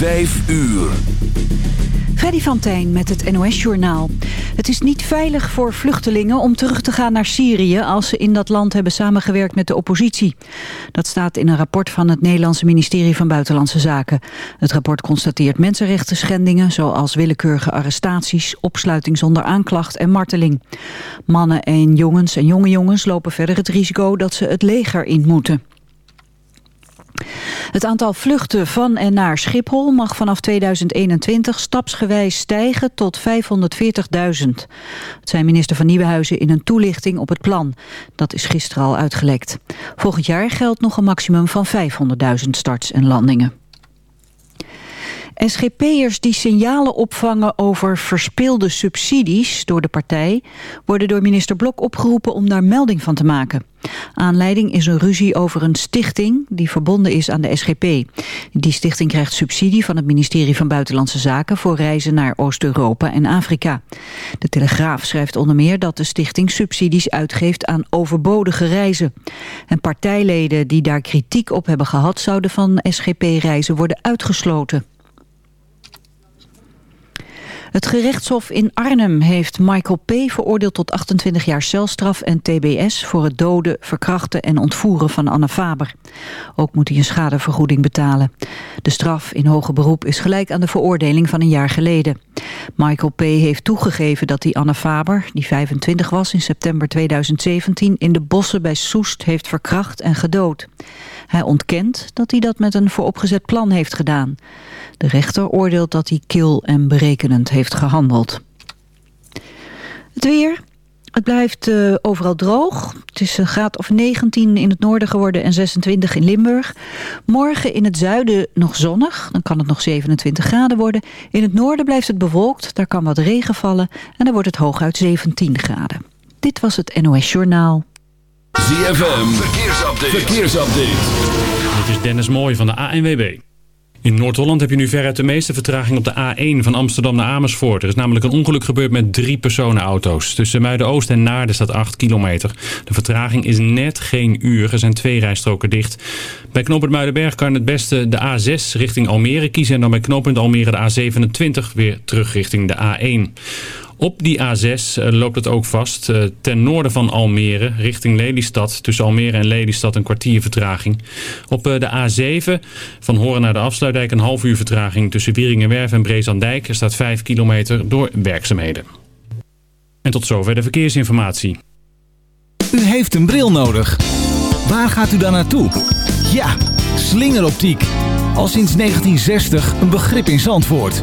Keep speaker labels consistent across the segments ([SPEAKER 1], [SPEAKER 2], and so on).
[SPEAKER 1] Vijf uur.
[SPEAKER 2] Freddy van Tijn met het NOS-journaal. Het is niet veilig voor vluchtelingen om terug te gaan naar Syrië... als ze in dat land hebben samengewerkt met de oppositie. Dat staat in een rapport van het Nederlandse ministerie van Buitenlandse Zaken. Het rapport constateert mensenrechten schendingen... zoals willekeurige arrestaties, opsluiting zonder aanklacht en marteling. Mannen en jongens en jonge jongens lopen verder het risico... dat ze het leger in moeten. Het aantal vluchten van en naar Schiphol mag vanaf 2021 stapsgewijs stijgen tot 540.000. Dat zei minister van Nieuwenhuizen in een toelichting op het plan. Dat is gisteren al uitgelekt. Volgend jaar geldt nog een maximum van 500.000 starts en landingen. SGP'ers die signalen opvangen over verspeelde subsidies door de partij... worden door minister Blok opgeroepen om daar melding van te maken. Aanleiding is een ruzie over een stichting die verbonden is aan de SGP. Die stichting krijgt subsidie van het ministerie van Buitenlandse Zaken... voor reizen naar Oost-Europa en Afrika. De Telegraaf schrijft onder meer dat de stichting subsidies uitgeeft aan overbodige reizen. En partijleden die daar kritiek op hebben gehad... zouden van SGP-reizen worden uitgesloten. Het gerechtshof in Arnhem heeft Michael P. veroordeeld tot 28 jaar celstraf en tbs voor het doden, verkrachten en ontvoeren van Anne Faber. Ook moet hij een schadevergoeding betalen. De straf in hoger beroep is gelijk aan de veroordeling van een jaar geleden. Michael P. heeft toegegeven dat hij Anne Faber, die 25 was in september 2017, in de bossen bij Soest heeft verkracht en gedood. Hij ontkent dat hij dat met een vooropgezet plan heeft gedaan. De rechter oordeelt dat hij kil en berekenend heeft gehandeld. Het weer. Het blijft uh, overal droog. Het is een graad of 19 in het noorden geworden en 26 in Limburg. Morgen in het zuiden nog zonnig. Dan kan het nog 27 graden worden. In het noorden blijft het bewolkt. Daar kan wat regen vallen. En dan wordt het hooguit 17 graden. Dit was het NOS Journaal.
[SPEAKER 1] ZFM. Verkeersupdate. Verkeersupdate.
[SPEAKER 3] Dit is Dennis Mooij van de ANWB. In Noord-Holland heb je nu veruit de meeste vertraging op de A1 van Amsterdam naar Amersfoort. Er is namelijk een ongeluk gebeurd met drie personenauto's. Tussen Muiden-Oost en Naarden staat 8 kilometer. De vertraging is net geen uur. Er zijn twee rijstroken dicht. Bij knooppunt Muidenberg kan het beste de A6 richting Almere kiezen... en dan bij knooppunt Almere de A27 weer terug richting de A1. Op die A6 eh, loopt het ook vast. Eh, ten noorden van Almere, richting Lelystad. Tussen Almere en Lelystad een kwartier vertraging. Op eh, de A7 van Horen naar de Afsluitdijk een half uur vertraging. Tussen Wieringenwerf en Brezandijk. Staat 5 kilometer door werkzaamheden. En tot zover de verkeersinformatie.
[SPEAKER 4] U heeft een bril nodig. Waar gaat u dan naartoe? Ja, slingeroptiek. Al sinds 1960 een begrip in Zandvoort.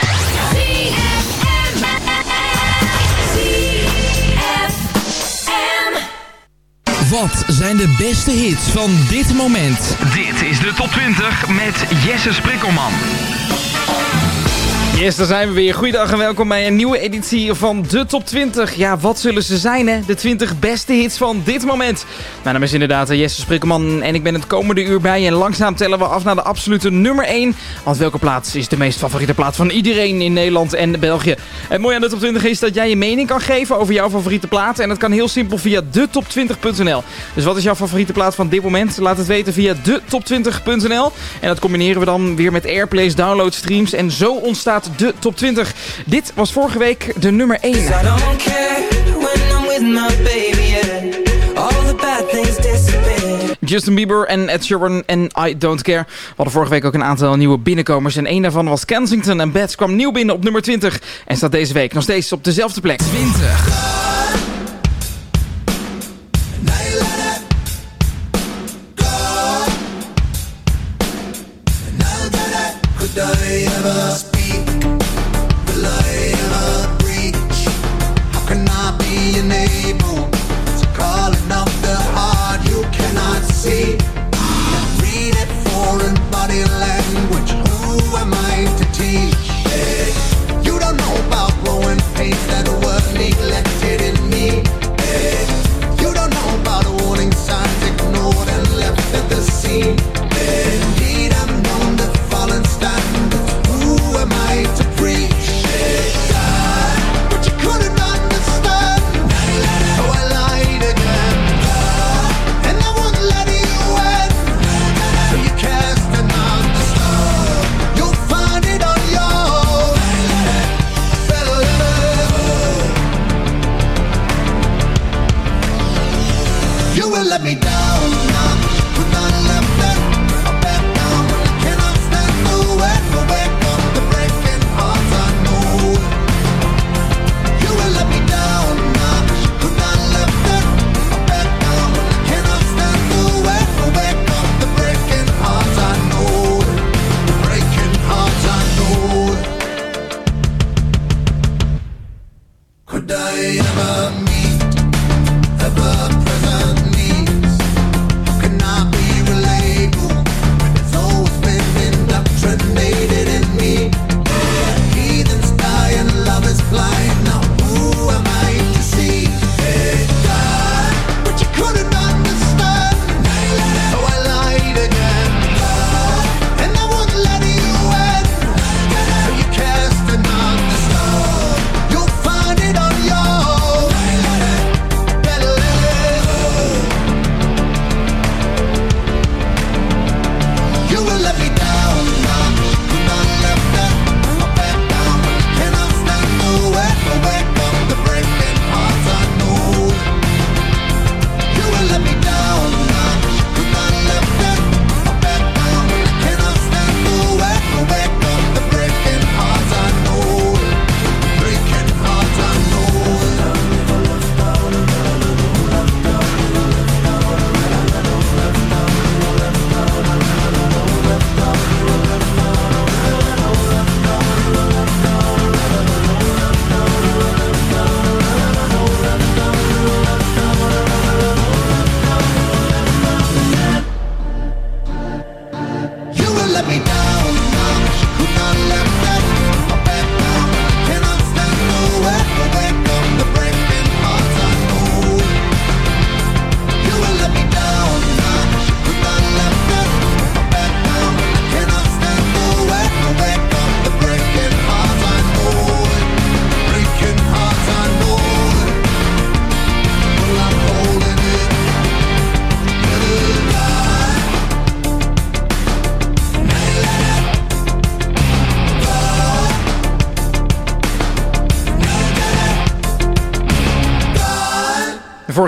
[SPEAKER 5] Wat zijn de beste hits van dit moment?
[SPEAKER 6] Dit is de top 20 met Jesse Sprikkelman. Yes, daar zijn we weer. Goeiedag en welkom bij een nieuwe editie van de Top 20. Ja, wat zullen ze zijn, hè? De 20 beste hits van dit moment. Mijn naam is inderdaad eh, Jesse Sprikkelman en ik ben het komende uur bij. En langzaam tellen we af naar de absolute nummer 1. Want welke plaats is de meest favoriete plaats van iedereen in Nederland en België? Het mooie aan de Top 20 is dat jij je mening kan geven over jouw favoriete plaat. En dat kan heel simpel via detop20.nl. Dus wat is jouw favoriete plaat van dit moment? Laat het weten via detop20.nl. En dat combineren we dan weer met airplays, download streams. En zo ontstaat de top 20. Dit was vorige week de nummer 1. Justin Bieber en Ed Sheeran en I Don't Care. We hadden vorige week ook een aantal nieuwe binnenkomers. En één daarvan was Kensington. En Bats kwam nieuw binnen op nummer 20. En staat deze week nog steeds op dezelfde plek.
[SPEAKER 5] 20.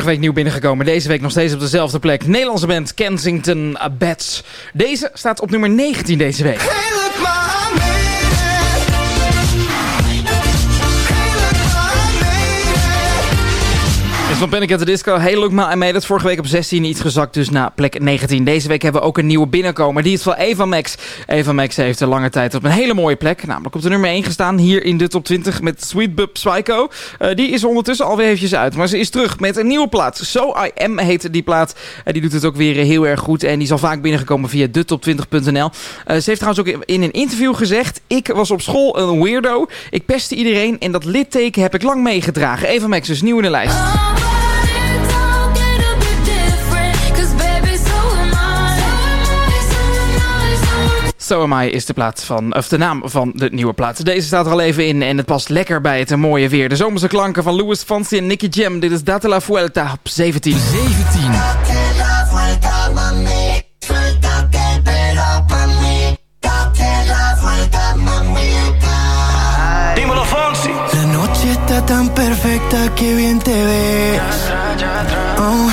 [SPEAKER 6] Vorige week nieuw binnengekomen, deze week nog steeds op dezelfde plek. Nederlandse band Kensington Bats. Deze staat op nummer 19 deze week. Van Panic at the Disco. Hey, look maar. Mee dat vorige week op 16 iets gezakt, dus naar plek 19. Deze week hebben we ook een nieuwe binnenkomer. Die is van Eva Max. Eva Max heeft een lange tijd op een hele mooie plek. Namelijk op de nummer 1 gestaan hier in de top 20 met Sweet Bub Psycho. Uh, die is ondertussen alweer eventjes uit. Maar ze is terug met een nieuwe plaat. So I Am heet die plaat. Die doet het ook weer heel erg goed. En die is al vaak binnengekomen via detop20.nl. Uh, ze heeft trouwens ook in een interview gezegd... Ik was op school een weirdo. Ik pestte iedereen en dat litteken heb ik lang meegedragen. Eva Max is nieuw in de lijst. So Am I is de, plaat van, of de naam van de nieuwe plaat. Deze staat er al even in en het past lekker bij het mooie weer. De zomerse klanken van Louis Fonsi en Nicky Jam. Dit is Date la Vuelta op 17.
[SPEAKER 7] 17.
[SPEAKER 8] Dímelo, Fonsi.
[SPEAKER 9] La noche está tan perfecta que bien te ves. Oh,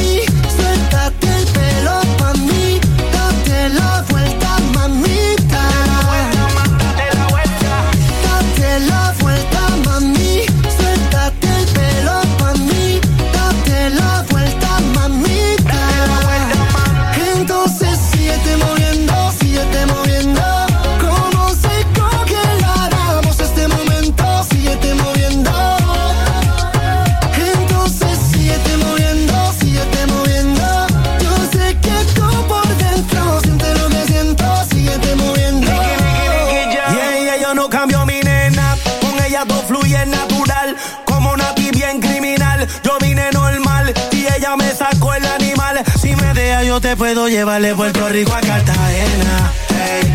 [SPEAKER 8] Te puedo llevar de Puerto Rico a Cartagena.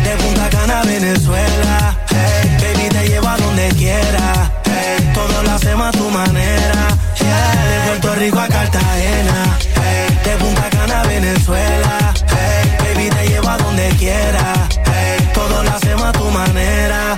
[SPEAKER 8] De Punta Cana a Venezuela. Hey, baby, te llevo a donde quiera. Hey, todo lo hacemos a tu manera. De Puerto Rico a Cartagena. De Punta Cana a Venezuela. Hey, baby, te llevo a donde quiera. Hey, todo lo hacemos a tu manera.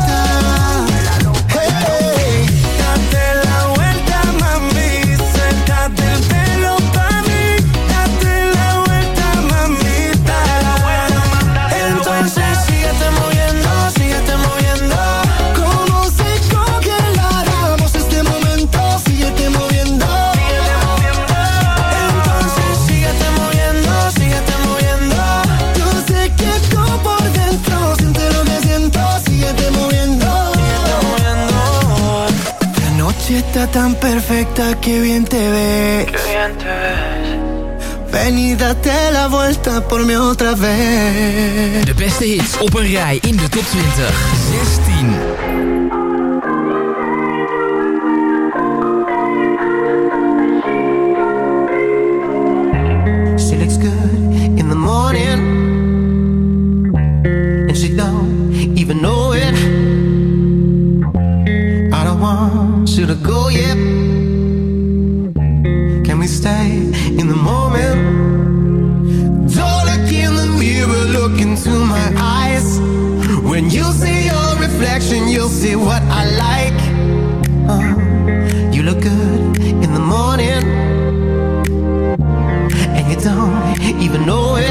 [SPEAKER 9] Tan perfecta que bien te ves.
[SPEAKER 8] Qué bien te ves.
[SPEAKER 9] Ven y date la vuelta por mí otra vez.
[SPEAKER 10] De beste hits op een rij in de top 20. 16.
[SPEAKER 9] You see your reflection, you'll see what I like. Uh, you look good in the morning, and you don't even know it.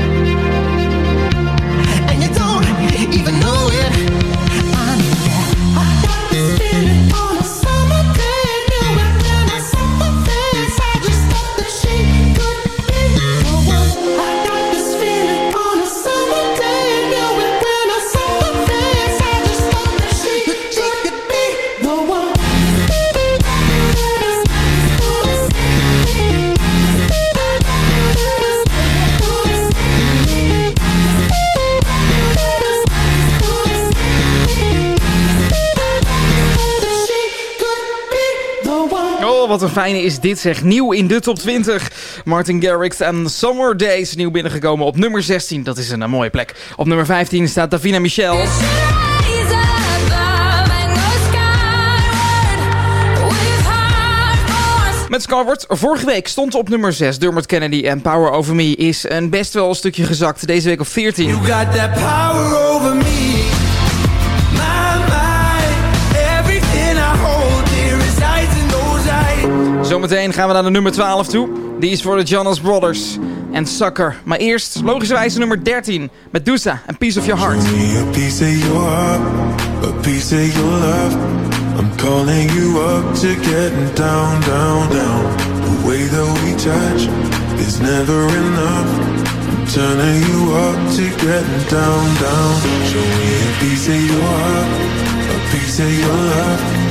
[SPEAKER 9] even know
[SPEAKER 6] wat een fijne is dit zeg. Nieuw in de top 20. Martin Garrix en Summer Days. Nieuw binnengekomen op nummer 16. Dat is een, mooie plek. Op nummer 15 staat Davina Michel. Met Skyward. Vorige week stond op nummer 6 Dermot Kennedy en Power Over Me is een best wel een stukje gezakt. Deze week op 14.
[SPEAKER 9] You got that power over me.
[SPEAKER 6] Zometeen gaan we naar de nummer 12 toe. Die is voor de Jonas Brothers en Sucker. Maar eerst, logischerwijze nummer 13. Medusa en Piece of Your Heart.
[SPEAKER 11] A piece of your heart, a piece of your love. I'm calling you up to getting down, down, down. The way that we touch is never enough. I'm turning you up to getting down, down. Show me a piece of your heart, a piece of your love.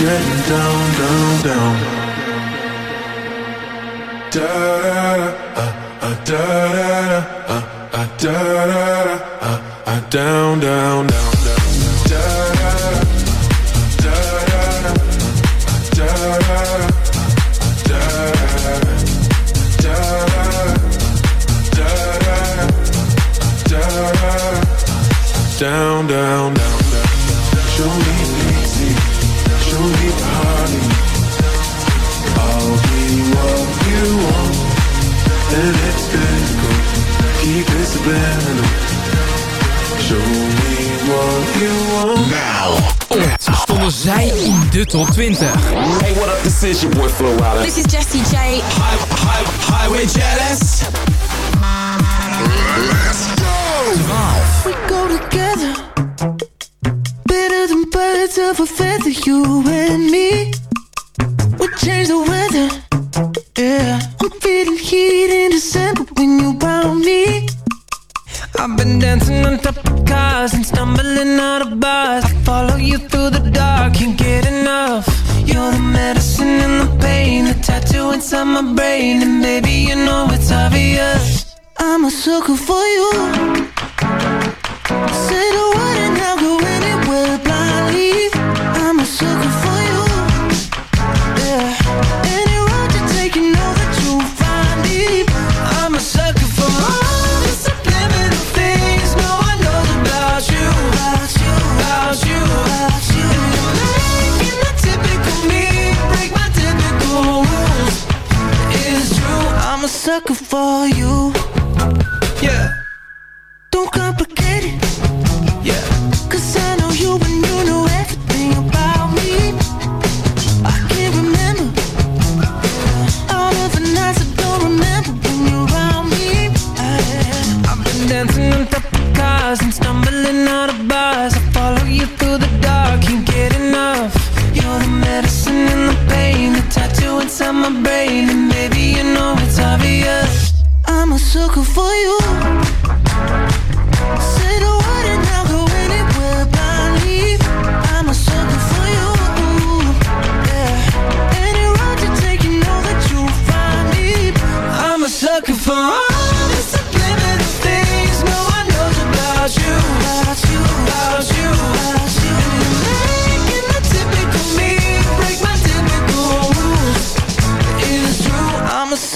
[SPEAKER 11] getting down, down, down. Da da da, uh, uh, da da da, uh, uh, da da da, uh, uh, down, down, down, down.
[SPEAKER 5] What?
[SPEAKER 12] This is your boy Flo Rida.
[SPEAKER 13] This is Jessie J.
[SPEAKER 12] Hi, hi, highway jealous.
[SPEAKER 5] Let's go.
[SPEAKER 14] We go together. Better than birds of a feather, you and me. We change the weather. Yeah. I'm feeling heat in December when you found me.
[SPEAKER 15] I've been dancing on top of cars and stumbling out of bars. I follow you through the dark, can't get enough. You're the medicine and the pain, the tattoo inside my brain, and baby you know it's obvious.
[SPEAKER 14] I'm a sucker for you. Say the word for you.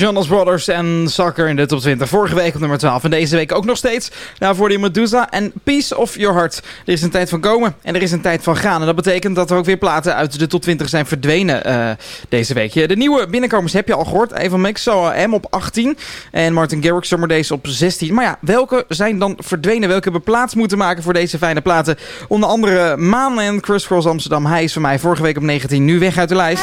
[SPEAKER 6] Jonas Brothers en Sucker in de top 20. Vorige week op nummer 12 en deze week ook nog steeds. Daarvoor die Medusa en Peace of Your Heart. Er is een tijd van komen en er is een tijd van gaan. En dat betekent dat er ook weer platen uit de top 20 zijn verdwenen eh, deze week. De nieuwe binnenkomers heb je al gehoord. Evan Mix, M op 18 en Martin Garrix Summer op 16. Maar ja, welke zijn dan verdwenen? Welke hebben plaats moeten maken voor deze fijne platen? Onder andere Maan en Chris Cross Amsterdam. Hij is van mij vorige week op 19, nu weg uit de lijst.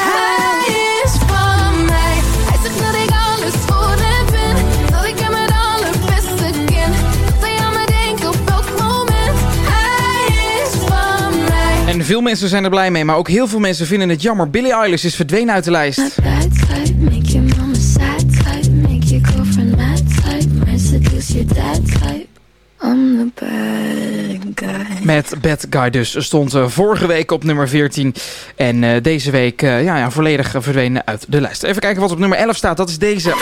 [SPEAKER 6] Veel mensen zijn er blij mee, maar ook heel veel mensen vinden het jammer. Billie Eilish is verdwenen uit de lijst. Met Bad Guy dus stond eh, vorige week op nummer 14. En eh, deze week eh, ja, ja, volledig verdwenen uit de lijst. Even kijken wat op nummer 11 staat. Dat is deze.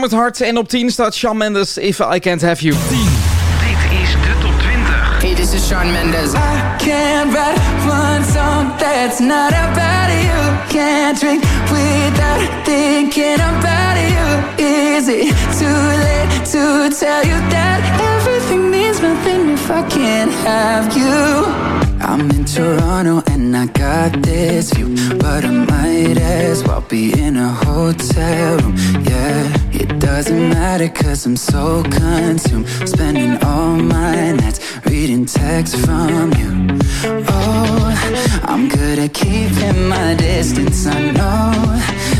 [SPEAKER 6] Diamond Heart en op 10 staat Shawn Mendes If I Can't Have You. 10.
[SPEAKER 10] Dit is de top 20.
[SPEAKER 16] Hey, this is Shawn Mendes.
[SPEAKER 15] I can't write one song that's not about you. Can't drink without thinking about you. Is it too late to tell you that everything means nothing if I can't have you? I'm in Toronto and I got this view, but I might as well be in a hotel room. Yeah, it doesn't matter cause I'm so consumed, spending all my nights reading texts from you. Oh, I'm good at keeping my distance. I know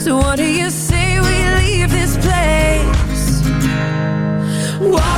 [SPEAKER 13] So what do you say we leave this place? Walk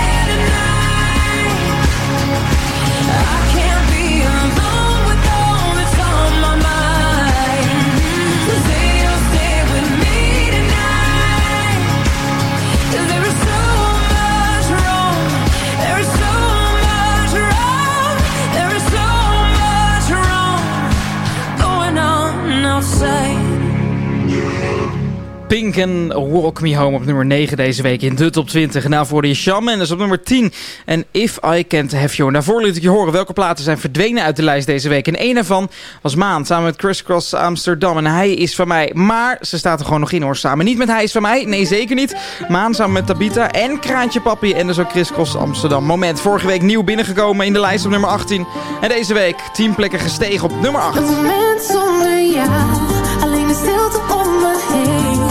[SPEAKER 6] En Walk Me Home op nummer 9 deze week in de top 20. En daarvoor je Shawn Mendes op nummer 10 en If I Can't Have You. Daarvoor liet ik je horen welke platen zijn verdwenen uit de lijst deze week. En een daarvan was Maan samen met Chris Cross Amsterdam. En hij is van mij. Maar ze staat er gewoon nog in hoor samen. Niet met hij is van mij, nee zeker niet. Maan samen met Tabita en Kraantje Papi en dus ook Chris Cross Amsterdam. Moment, vorige week nieuw binnengekomen in de lijst op nummer 18. En deze week 10 plekken gestegen op nummer 8.
[SPEAKER 17] Een moment zonder alleen de stilte om me heen.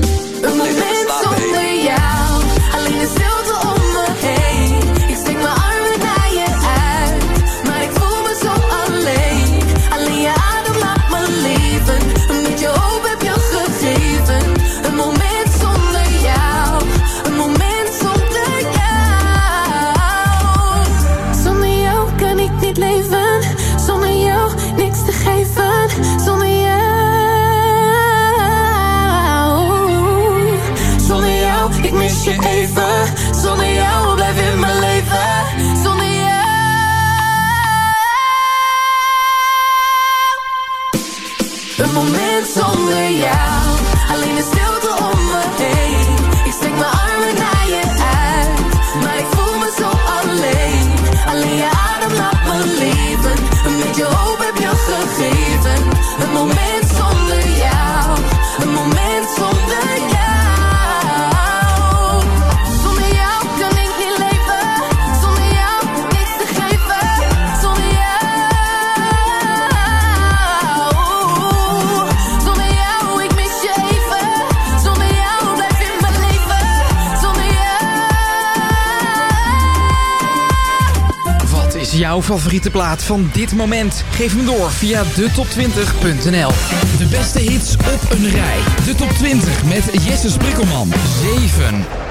[SPEAKER 6] yeah. Jouw favoriete plaat van dit moment? Geef hem door via detop20.nl.
[SPEAKER 10] De beste hits op een rij. De top 20 met Jesse Sprikkelman. 7.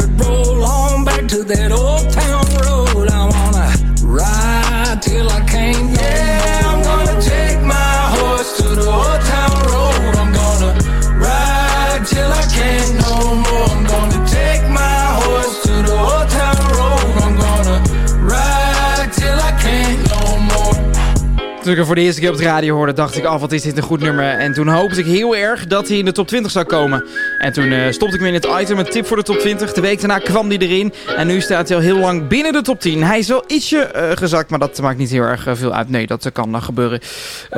[SPEAKER 6] Toen ik hem voor de eerste keer op de radio hoorde, dacht ik, af wat is dit een goed nummer. En toen hoopte ik heel erg dat hij in de top 20 zou komen. En toen eh, stopte ik me in het item, een tip voor de top 20. De week daarna kwam hij erin. En nu staat hij al heel lang binnen de top 10. Hij is wel ietsje eh, gezakt, maar dat maakt niet heel erg eh, veel uit. Nee, dat kan gebeuren.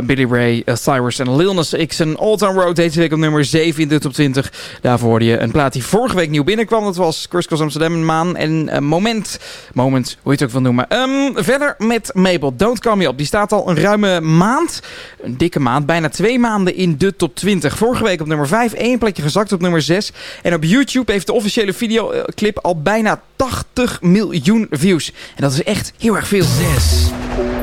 [SPEAKER 6] Billy Ray, Cyrus en Lil Nas X en Old Town Road deze week op nummer 7 in de top 20. Daarvoor hoorde je een plaat die vorige week nieuw binnenkwam. Dat was Chris Cross Amsterdam, Maan en Moment. Moment, hoe je het ook wil noemen. Ehm, verder met Mabel, Don't Call Me Up. Die staat al een maand, een dikke maand, bijna twee maanden in de top 20. Vorige week op nummer 5, één plekje gezakt op nummer 6. En op YouTube heeft de officiële videoclip al bijna 80 miljoen views. En dat is echt heel erg veel. 6.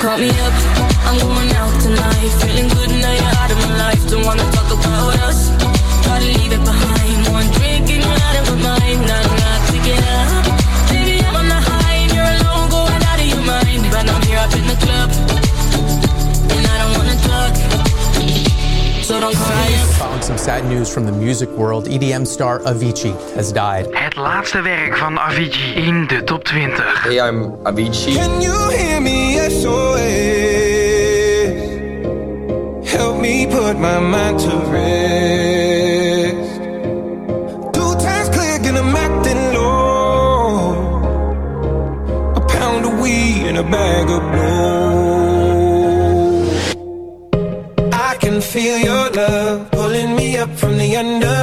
[SPEAKER 13] Call me up,
[SPEAKER 18] sad news from the music world. EDM star Avicii has died.
[SPEAKER 10] Het laatste werk van Avicii in de top 20.
[SPEAKER 12] Hey, I'm Avicii.
[SPEAKER 19] Can you hear me SOS?
[SPEAKER 14] Help me put my mind to rest. Two times click and I'm acting low. A pound of weed and a bag of.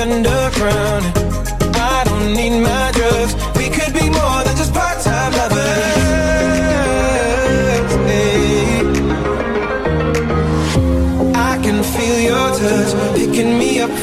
[SPEAKER 14] Underground. I don't need my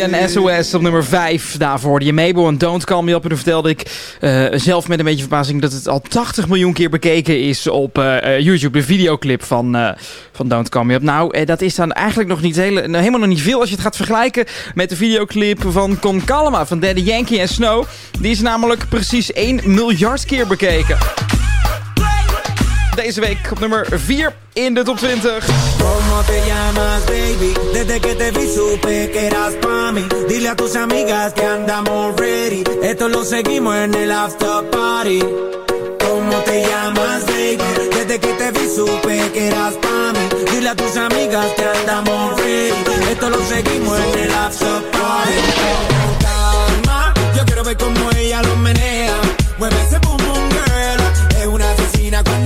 [SPEAKER 6] En SOS op nummer 5. Daarvoor je Mabel en Don't Call Me Up. En toen vertelde ik eh, zelf met een beetje verbazing dat het al 80 miljoen keer bekeken is op eh, eh, YouTube. De videoclip van, van Don't Call Me Up. Nou, dat is dan eigenlijk nog niet hele, nou, helemaal nog niet veel als je het gaat vergelijken met de videoclip van Con Calma van Daddy Yankee en Snow. Die is namelijk precies 1 miljard keer bekeken. Deze week op nummer 4 in de top 20.
[SPEAKER 14] ¿Cómo te llamas, baby? Desde que te vi supe que eras pa' mí. Dile a tus amigas que andamos ready. Esto lo seguimos en el after party. ¿Cómo te llamas, baby? Desde que te vi supe que eras pa' mí. Dile a tus amigas que andamos ready. Esto lo seguimos en el after party. Calma, yo quiero ver cómo ella lo menea. Mueve ese boom boom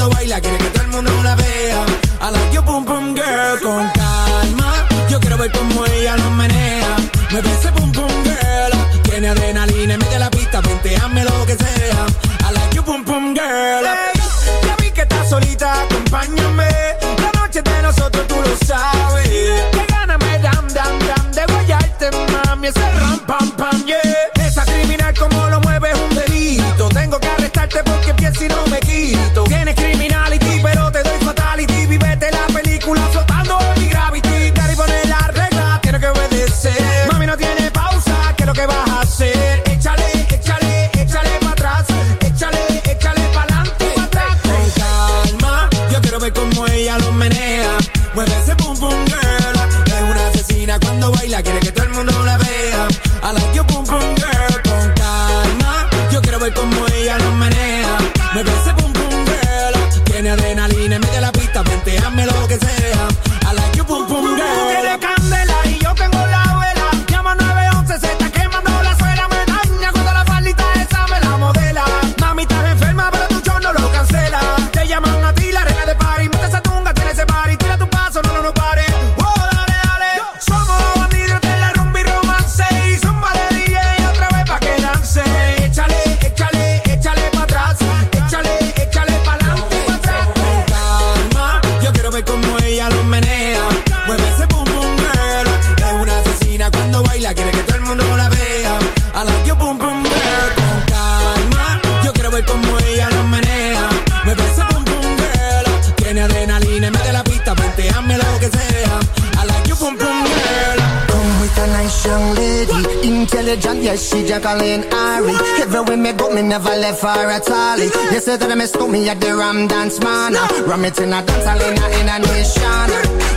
[SPEAKER 14] cuando baila, quiere que todo el mundo la vea. I like your boom boom girl. Con calma, yo quiero ver cómo ella lo menea. Mueve ese boom boom girl. Tiene adrenalina y mete la pista, venteame lo que sea. I like your boom boom girl. Hey, ya vi que estás solita, acompáñame. A la que pum con calma. Yo quiero ver como ella lo menea. Me besa, pum pum. Tiene adrenalina en medio de la pista, penteame lo que sea. A la que pum pum. Come with a nice young.
[SPEAKER 16] John, yes, she Jacqueline Ari. Everywhere me go, me never left her at all. You say that me stole me at the Ram Dance Man. Ram it in a dance hall in a, in a nation.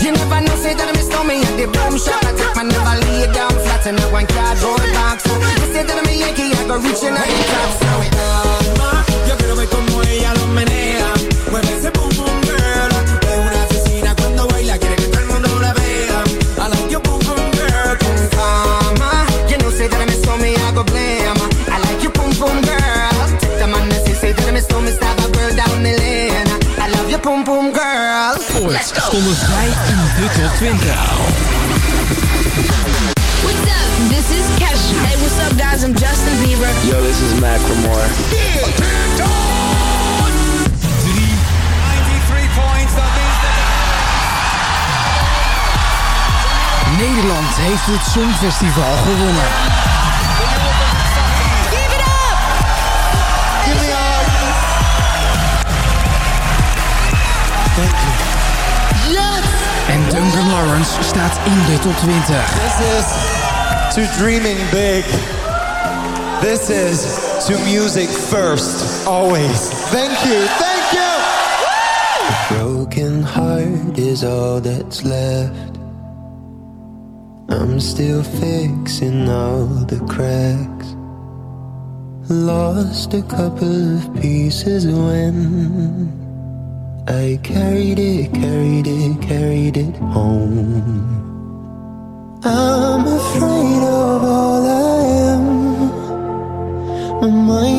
[SPEAKER 16] You never know, say that me stole me at the boom shop. I take my never lay down flat in a one cardboard box. You say that me Yankee, I go reaching out the top. So
[SPEAKER 20] Yo quiero ver como ella lo menea.
[SPEAKER 10] Stonden zij in de top 20.
[SPEAKER 21] What's up? This is Kesha. Hey, what's up, guys? I'm Justin Bieber.
[SPEAKER 12] Yo, this is Macklemore.
[SPEAKER 10] Nederland heeft het Songfestival gewonnen. En Duncan Lawrence staat in de top 20.
[SPEAKER 5] This is to dreaming big. This is to music first, always. Thank you, thank you!
[SPEAKER 9] A broken heart is all that's left. I'm still fixing all the cracks. Lost a couple of pieces when I carried it, carried it, carried it home. I'm afraid of all I am. My mind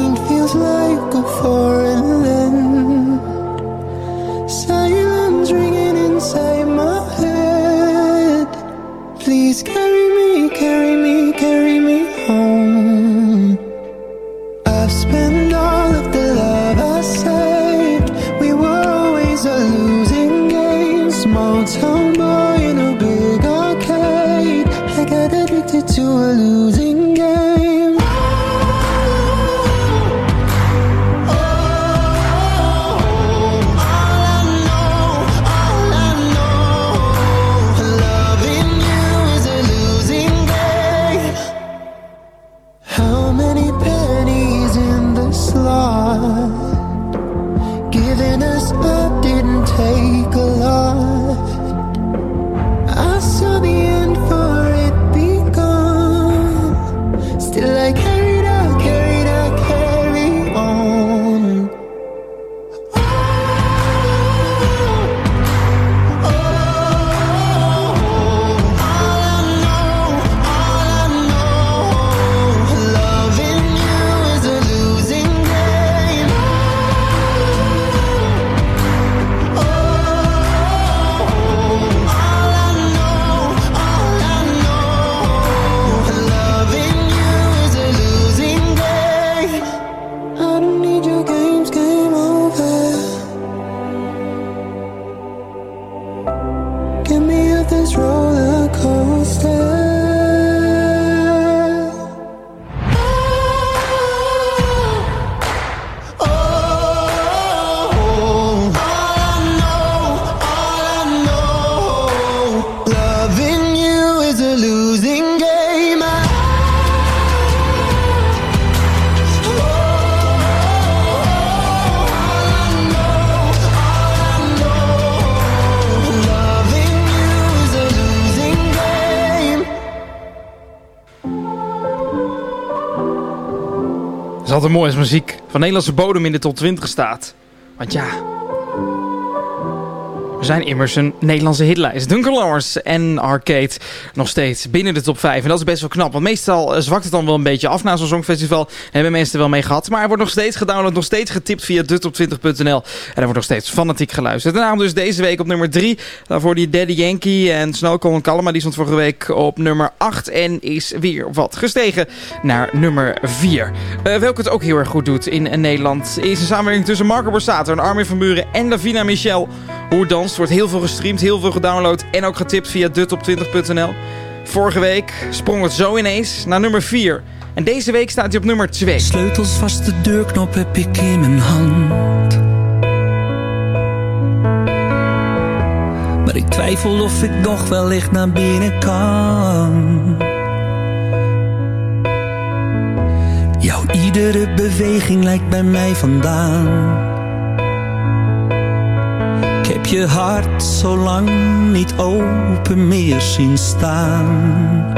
[SPEAKER 6] altijd mooi als muziek van Nederlandse bodem in de top 20 staat. Want ja, zijn immers een Nederlandse hitlijst. Duncan Lawrence en Arcade nog steeds binnen de top 5. En dat is best wel knap. Want meestal eh, zwakt het dan wel een beetje af na zo'n songfestival. Hebben mensen er wel mee gehad. Maar hij wordt nog steeds gedownload, nog steeds getipt via detop20.nl. En er wordt nog steeds fanatiek geluisterd. En daarom dus deze week op nummer 3. Daarvoor die Daddy Yankee en Snow Cold Kalma. Die stond vorige week op nummer 8. En is weer wat gestegen naar nummer 4. Uh, welke het ook heel erg goed doet in, in Nederland. Is een samenwerking tussen Marco Borsato en Armin van Buren en Davina Michel. Hoe danst wordt heel veel gestreamd, heel veel gedownload en ook getipt via detop20.nl. Vorige week sprong het zo ineens naar nummer 4. En deze week staat hij op nummer 2.
[SPEAKER 15] Sleutelsvaste deurknop heb ik in mijn hand. Maar ik twijfel of ik nog wellicht naar binnen kan.
[SPEAKER 22] iedere beweging lijkt bij mij vandaan. Je hart zo lang niet open meer zien staan.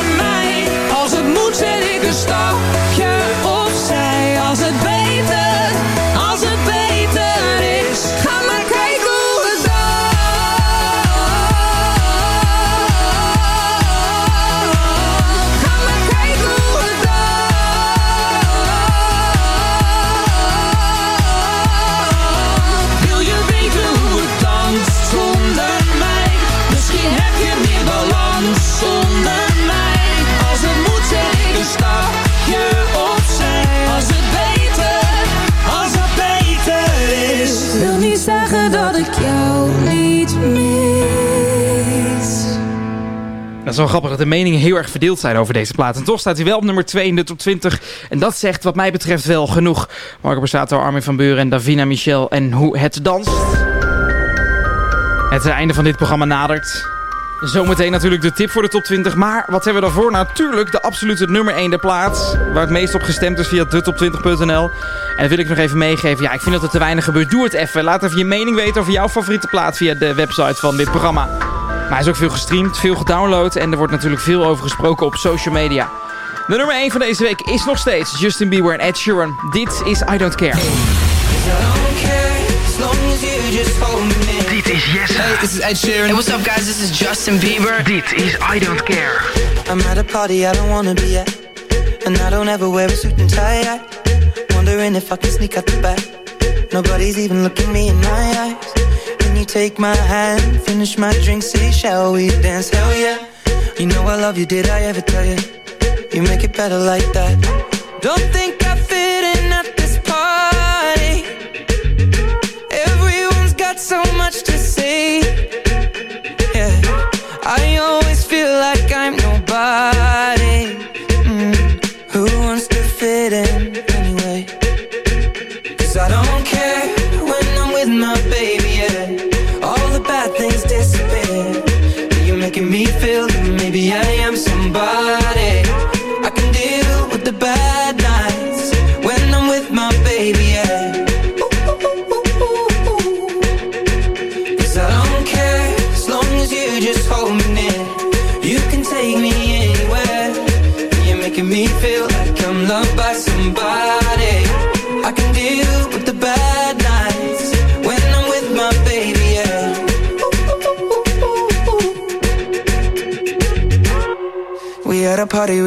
[SPEAKER 13] is
[SPEAKER 6] wel grappig dat de meningen heel erg verdeeld zijn over deze plaat. En toch staat hij wel op nummer 2 in de top 20. En dat zegt wat mij betreft wel genoeg. Marco Borsato, Armin van Buren en Davina Michel en hoe het danst. Het einde van dit programma nadert. Zometeen natuurlijk de tip voor de top 20. Maar wat hebben we daarvoor? Natuurlijk de absolute nummer 1 de plaats. Waar het meest op gestemd is via detop20.nl. En dat wil ik nog even meegeven. Ja, ik vind dat er te weinig gebeurt. Doe het even. Laat even je mening weten over jouw favoriete plaat via de website van dit programma. Maar hij is ook veel gestreamd, veel gedownload. En er wordt natuurlijk veel over gesproken op social media. De nummer 1 van deze week is nog steeds Justin Bieber en Ed Sheeran. Dit is I Don't Care.
[SPEAKER 10] Dit is Jesse.
[SPEAKER 23] Hey, this is Ed Sheeran. Hey, what's up, guys? This is Justin Bieber.
[SPEAKER 10] Dit is I Don't Care.
[SPEAKER 14] I'm at a party I don't wanna be at. And I don't ever wear a suit and tie. I wondering if I can sneak out the back. Nobody's even looking me in my eyes. Take my hand, finish my drink, say, shall we dance? Hell yeah. You know I love you, did I ever tell you? You make it better like that. Don't think I fit in at this party. Everyone's got so much to say. Yeah, I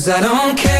[SPEAKER 14] Cause I don't care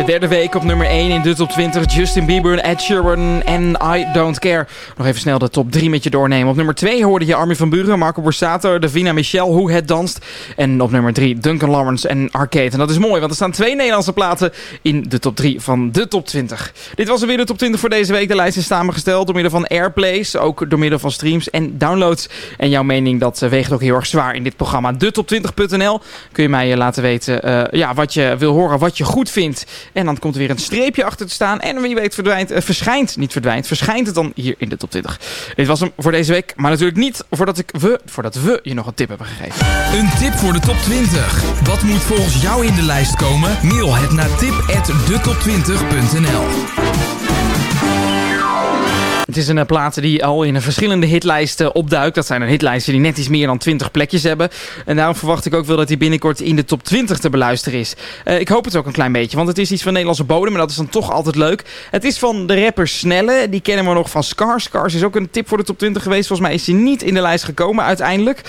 [SPEAKER 6] De derde week op nummer 1 in de top 20. Justin Bieber, Ed Sheeran en I Don't Care. Nog even snel de top 3 met je doornemen. Op nummer 2 hoorde je Armin van Buren, Marco Borsato, Davina Michel, Hoe Het Danst. En op nummer 3 Duncan Lawrence en Arcade. En dat is mooi, want er staan twee Nederlandse platen in de top 3 van de top 20. Dit was er weer de top 20 voor deze week. De lijst is samengesteld door middel van airplays, ook door middel van streams en downloads. En jouw mening, dat eh, weegt ook heel erg zwaar in dit programma. De top20.nl kun je mij eh, laten weten eh, ja, wat je wil horen, wat je goed vindt. En dan komt er weer een streepje achter te staan. En wie weet verdwijnt, eh, verschijnt, niet verdwijnt, verschijnt het dan hier in de top 20. Dit was hem voor deze week. Maar natuurlijk niet voordat, ik, we, voordat we je nog een tip hebben gegeven.
[SPEAKER 5] Een tip voor de top 20. Wat moet volgens jou in de lijst komen? Mail het naar tip@detop20.nl.
[SPEAKER 6] Het is een uh, plaat die al in verschillende hitlijsten opduikt. Dat zijn een hitlijsten die net iets meer dan 20 plekjes hebben. En daarom verwacht ik ook wel dat hij binnenkort in de top 20 te beluisteren is. Uh, ik hoop het ook een klein beetje, want het is iets van Nederlandse bodem. En dat is dan toch altijd leuk. Het is van de rapper Snelle. Die kennen we nog van Scars. Scars is ook een tip voor de top 20 geweest. Volgens mij is hij niet in de lijst gekomen uiteindelijk.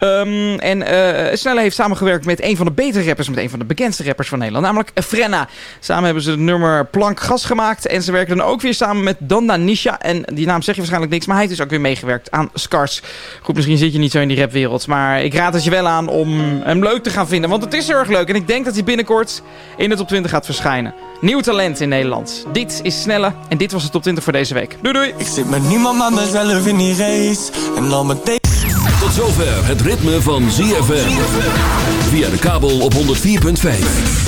[SPEAKER 6] Um, en uh, Snelle heeft samengewerkt met een van de betere rappers. Met een van de bekendste rappers van Nederland. Namelijk Frenna. Samen hebben ze het nummer Plank Gas gemaakt. En ze werken dan ook weer samen met Danda Nisha. En die naam zeg je waarschijnlijk niks, maar hij heeft dus ook weer meegewerkt aan Scars. Goed, misschien zit je niet zo in die rapwereld, maar ik raad het je wel aan om hem leuk te gaan vinden, want het is heel erg leuk. En ik denk dat hij binnenkort in de top 20 gaat verschijnen. Nieuw talent in Nederland. Dit is Snelle en dit was de top 20 voor deze week. Doei doei!
[SPEAKER 20] Ik zit met niemand maar mezelf in die race. En al meteen...
[SPEAKER 24] Tot zover het ritme van ZFM. Via de kabel op 104.5.